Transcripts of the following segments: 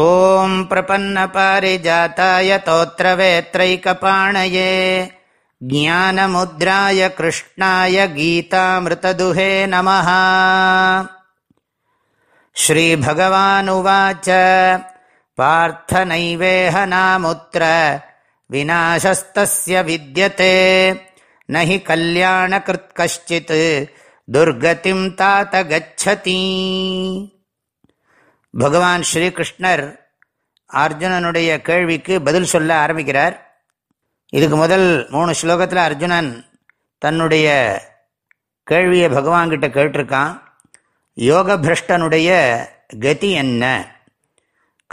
ॐ प्रपन्नपारिजाताय तोत्रवेत्रैकपाणये ज्ञानमुद्राय कृष्णाय गीतामृतदुहे नमः श्रीभगवानुवाच पार्थनैवेह नामुत्र विनाशस्तस्य विद्यते न हि कल्याणकृत् कश्चित् दुर्गतिम् तात गच्छति பகவான் ஸ்ரீகிருஷ்ணர் அர்ஜுனனுடைய கேள்விக்கு பதில் சொல்ல ஆரம்பிக்கிறார். இதுக்கு முதல் மூணு ஸ்லோகத்தில் அர்ஜுனன் தன்னுடைய கேள்வியை பகவான்கிட்ட கேட்டிருக்கான். யோக பிரஷ்டனுடைய கதி என்ன?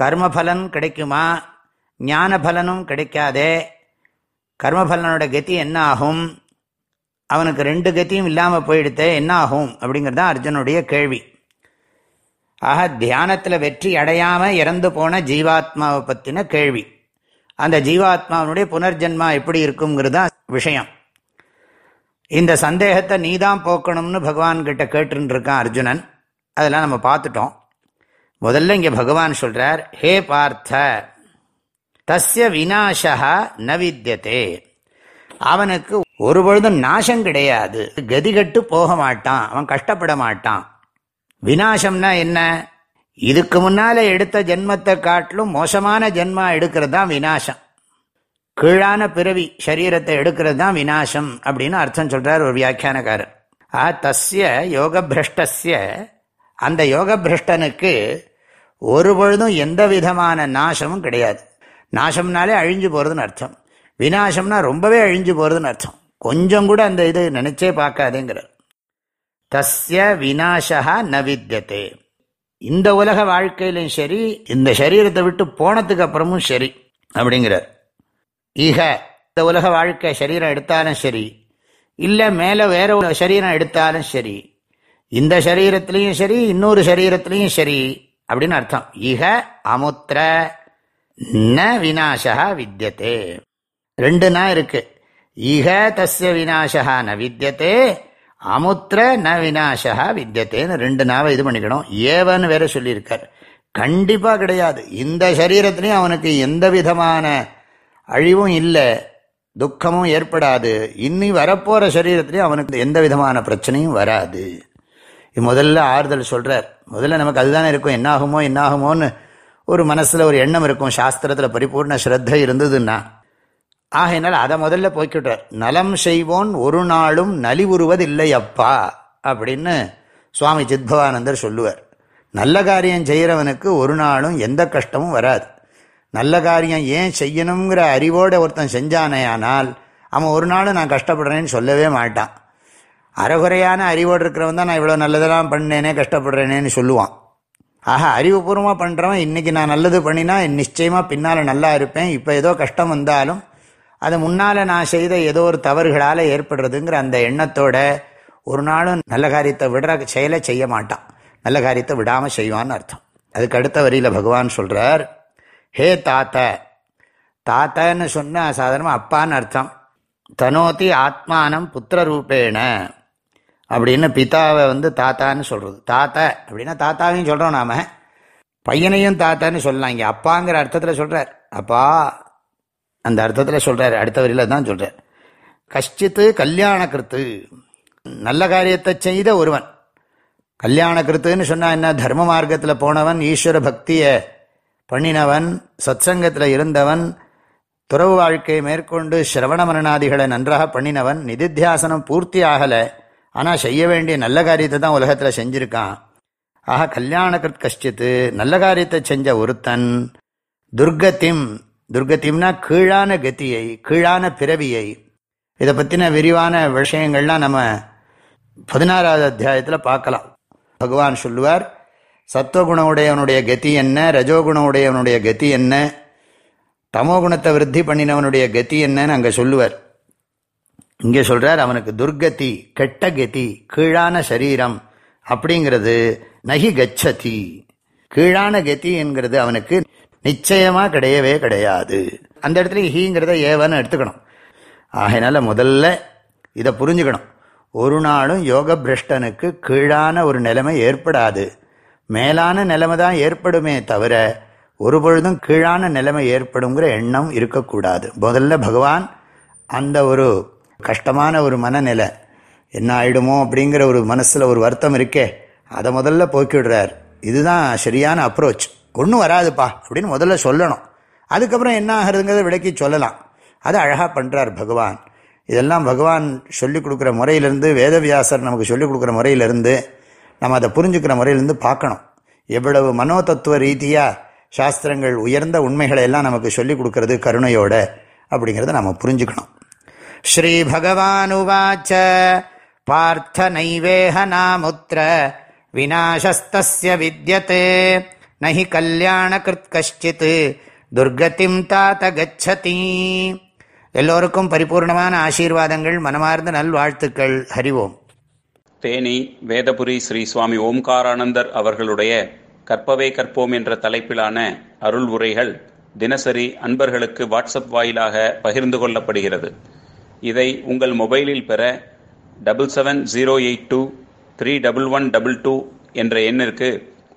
கர்மபலன் கிடைக்குமா? ஞான பலனும் கிடைக்காதே. கர்மபலனோட கதி என்ன ஆகும் அவனுக்கு ரெண்டு கத்தியும் இல்லாமல் போயிடுத்தே என்ன ஆகும் அப்படிங்கிறது தான் அர்ஜுனுடைய கேள்வி. ஆக தியானத்தில் வெற்றி அடையாமல் இறந்து போன ஜீவாத்மாவை பற்றின கேள்வி. அந்த ஜீவாத்மாவனுடைய புனர்ஜென்மா எப்படி இருக்குங்கிறது தான் விஷயம். இந்த சந்தேகத்தை நீதான் போக்கணும்னு பகவான்கிட்ட கேட்டுருக்கான் அர்ஜுனன். அதெல்லாம் நம்ம பார்த்துட்டோம். முதல்ல இங்கே பகவான் சொல்கிறார் ஹே பார்த்த தஸ்ய வினாசா ந வித்தியதே அவனுக்கு ஒரு பொழுதும் நாசம் கிடையாது. கதிகட்டு போக மாட்டான். அவன் கஷ்டப்பட மாட்டான். வினாசம்னா என்ன? இதுக்கு முன்னால எடுத்த ஜென்மத்தை காட்டிலும் மோசமான ஜென்மா எடுக்கிறது தான் வினாசம் கீழான பிறவி சரீரத்தை எடுக்கிறது தான் வினாசம் அப்படின்னு அர்த்தம் சொல்றார் ஒரு வியாக்கியானக்காரர். ஆ தஸ்ய யோகபிரஷ்டஸ்ய. அந்த யோக பிரஷ்டனுக்கு ஒரு பொழுதும் எந்த விதமான நாசமும் கிடையாது. நாசம்னாலே அழிஞ்சு போகிறதுன்னு அர்த்தம். வினாசம்னா ரொம்பவே அழிஞ்சு போகிறதுன்னு அர்த்தம். கொஞ்சம் கூட அந்த இது நினச்சே பார்க்காதேங்கிறார். தஸ்ய வினாசா ந வித்தியதே இந்த உலக வாழ்க்கையிலும் சரி இந்த சரீரத்தை விட்டு போனதுக்கு அப்புறமும் சரி அப்படிங்கிறார். ஈக இந்த உலக வாழ்க்கை சரீரம் எடுத்தாலும் சரி இல்லை மேலே வேற ஒரு சரீரம் எடுத்தாலும் சரி இந்த சரீரத்திலையும் சரி இன்னொரு சரீரத்திலையும் சரி அப்படின்னு அர்த்தம். ஈக அமுத்திர ந வினாசா வித்தியதே ரெண்டுனா இருக்கு. ஈக தஸ்ய வினாசா ந வித்தியதே அமுத்திர ந வினாசா வித்தியத்தேன்னு ரெண்டு நாவை இது பண்ணிக்கணும். ஏவன்னு வேற சொல்லியிருக்கார். கண்டிப்பாக கிடையாது. இந்த சரீரத்திலையும் அவனுக்கு எந்த விதமான அழிவும் இல்லை. துக்கமும் ஏற்படாது. இன்னி வரப்போகிற சரீரத்திலையும் அவனுக்கு எந்த விதமான பிரச்சனையும் வராது. முதல்ல ஆறுதல் சொல்கிறார் முதல்ல நமக்கு அதுதானே இருக்கும். என்னாகுமோ என்னாகுமோன்னு ஒரு மனசில் ஒரு எண்ணம் இருக்கும். சாஸ்திரத்தில் பரிபூர்ண ஸ்ரத்த இருந்ததுன்னா ஆகையினால் அதை முதல்ல போய்கிட்டார் நலம் செய்வோன் ஒரு நாளும் நலிவுறுவதில்லை அப்பா அப்படின்னு சுவாமி சித்பவானந்தர் சொல்லுவார். நல்ல காரியம் செய்கிறவனுக்கு ஒரு நாளும் எந்த கஷ்டமும் வராது. நல்ல காரியம் ஏன் செய்யணுங்கிற அறிவோட ஒருத்தன் செஞ்சானே ஆனால் அவன் ஒரு நாளும் நான் கஷ்டப்படுறேன்னு சொல்லவே மாட்டான். அறகுறையான அறிவோடு இருக்கிறவன் தான் நான் இவ்வளோ நல்லதெல்லாம் பண்ணேனே கஷ்டப்படுறேனேன்னு சொல்லுவான். ஆக அறிவுபூர்வமாக பண்ணுறவன் இன்றைக்கி நான் நல்லது பண்ணினா நிச்சயமாக பின்னால் நல்லா இருப்பேன். இப்போ ஏதோ கஷ்டம் வந்தாலும் அது முன்னால் நான் செய்த ஏதோ ஒரு தவறுகளால் ஏற்படுறதுங்கிற அந்த எண்ணத்தோட ஒரு நாளும் நல்ல காரியத்தை விடுற செயலை செய்ய மாட்டான். நல்ல காரியத்தை விடாமல் செய்வான்னு அர்த்தம். அதுக்கு அடுத்த வரியில் பகவான் சொல்கிறார் ஹே தாத்த. தாத்தன்னு சொன்ன சாதாரணமாக அப்பான்னு அர்த்தம். தனோதி ஆத்மானம் புத்திர ரூபேண அப்படின்னு பிதாவை வந்து தாத்தான்னு சொல்கிறது தாத்தா. அப்படின்னா தாத்தாவையும் சொல்கிறோம் நாம. பையனையும் தாத்தான்னு சொல்லலாம் இங்கே. அப்பாங்கிற அர்த்தத்தில் சொல்கிறார் அப்பா அந்த அர்த்தத்தில் சொல்கிறார் அடுத்த வரியில் தான் சொல்கிறார் கஷ்டித்து கல்யாண கிருத்து நல்ல காரியத்தை செய்த ஒருவன். கல்யாண கிருத்துன்னு சொன்னால் என்ன? தர்ம மார்க்கத்தில் போனவன் ஈஸ்வர பக்தியை பண்ணினவன் சத்சங்கத்தில் இருந்தவன் துறவு வாழ்க்கையை மேற்கொண்டு சிரவண மரணாதிகளை நன்றாக பண்ணினவன் நிதித்தியாசனம் பூர்த்தி ஆகலை. ஆனால் செய்ய வேண்டிய நல்ல காரியத்தை தான் உலகத்தில் செஞ்சுருக்கான். ஆக கல்யாண கிருத் கஷ்டித்து நல்ல காரியத்தை செஞ்ச ஒருத்தன் துர்கத்திம் துர்கத்திம்னா கீழான கத்தியை கீழான பிறவியை. இதை பற்றின விரிவான விஷயங்கள்லாம் நம்ம பதினாறாவது அத்தியாயத்தில் பார்க்கலாம். பகவான் சொல்லுவார் சத்துவகுண உடையவனுடைய கதி என்ன? ரஜோகுண உடையவனுடைய கதி என்ன தமோகுணத்தை விருத்தி பண்ணினவனுடைய கதி என்னன்னு அங்கே சொல்லுவார். இங்கே சொல்கிறார் அவனுக்கு துர்கதி கெட்ட கதி கீழான சரீரம் அப்படிங்கிறது நகி கச்சதி. கீழான கதி என்கிறது அவனுக்கு நிச்சயமா கிடையவே கிடையாது. அந்த இடத்துல ஹீங்கிறத ஏவன்னு எடுத்துக்கணும். ஆகையினால முதல்ல இதை புரிஞ்சுக்கணும். ஒரு நாளும் யோக பிரஷ்டனுக்கு கீழான ஒரு நிலைமை ஏற்படாது. மேலான நிலைமை தான் ஏற்படுமே தவிர ஒரு பொழுதும் கீழான நிலைமை ஏற்படுங்கிற எண்ணம் இருக்கக்கூடாது. முதல்ல பகவான் அந்த ஒரு கஷ்டமான ஒரு மனநிலை என்ன ஆயிடுமோ அப்படிங்கிற ஒரு மனசில் ஒரு வருத்தம் இருக்கே அதை முதல்ல போக்கிவிடுறார். இதுதான் சரியான அப்ரோச் ஒன்றும் வராதுப்பா அப்படின்னு முதல்ல சொல்லணும். அதுக்கப்புறம் என்ன ஆகிறதுங்கிறத விளக்கி சொல்லலாம். அதை அழகாக பண்ணுறார் பகவான். இதெல்லாம் பகவான் சொல்லிக் கொடுக்குற முறையிலேருந்து வேதவியாசர் நமக்கு சொல்லிக் கொடுக்குற முறையிலேருந்து நம்ம அதை புரிஞ்சுக்கிற முறையிலேருந்து பார்க்கணும். எவ்வளவு மனோதத்துவ ரீதியாக சாஸ்திரங்கள் உயர்ந்த உண்மைகளை எல்லாம் நமக்கு சொல்லிக் கொடுக்கறது கருணையோட அப்படிங்கிறத நம்ம புரிஞ்சுக்கணும். ஸ்ரீ பகவானுவாச்ச பார்த்த நைவேக நாமுத்திர விநாசஸ்திய வித்யதே. நஹி கல்யாணகிருத் கஷ்டித். துர்கதிம் தாத்த கச்சதி. எல்லோருக்கும் பரிபூர்ணமான ஆசீர்வாதங்கள் மனமார்ந்த நல்வாழ்த்துக்கள். ஹரிவோம் தேனி வேதபுரி ஸ்ரீ சுவாமி ஓம்காரானந்தர் அவர்களுடைய கற்பவே கற்போம் என்ற தலைப்பிலான அருள் உரைகள் தினசரி அன்பர்களுக்கு வாட்ஸ்அப் வாயிலாக பகிர்ந்து கொள்ளப்படுகிறது. இதை உங்கள் மொபைலில் பெற double seven zero eight two three double one double two என்ற எண்ணிற்கு